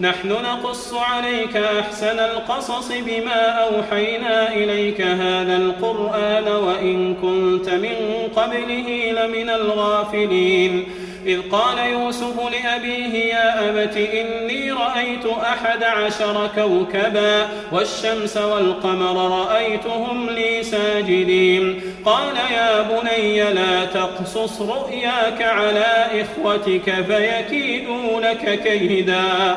نحن نقص عليك أحسن القصص بما أوحينا إليك هذا القرآن وإن كنت من قبله لمن الغافلين. إذ قال يوسف لأبيه يا أبت إني رأيت أحد عشر كوكبا والشمس والقمر رأيتهم لي ساجدين. قال يا بني لا تقصص رؤياك على إخوتك فيكيدوا لك كيدا.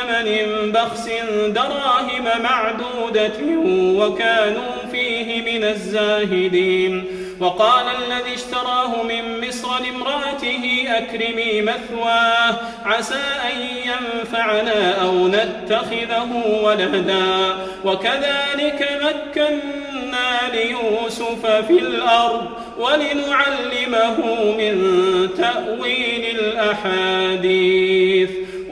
بثمن بخس دراهم معدودة وكانوا فيه من الزاهدين. وقال الذي اشتراه من مصر لامرأته أكرمي مثواه عسى أن ينفعنا أو نتخذه ولدا. وكذلك مكنا ليوسف في الأرض ولنعلمه من تأويل الأحاديث.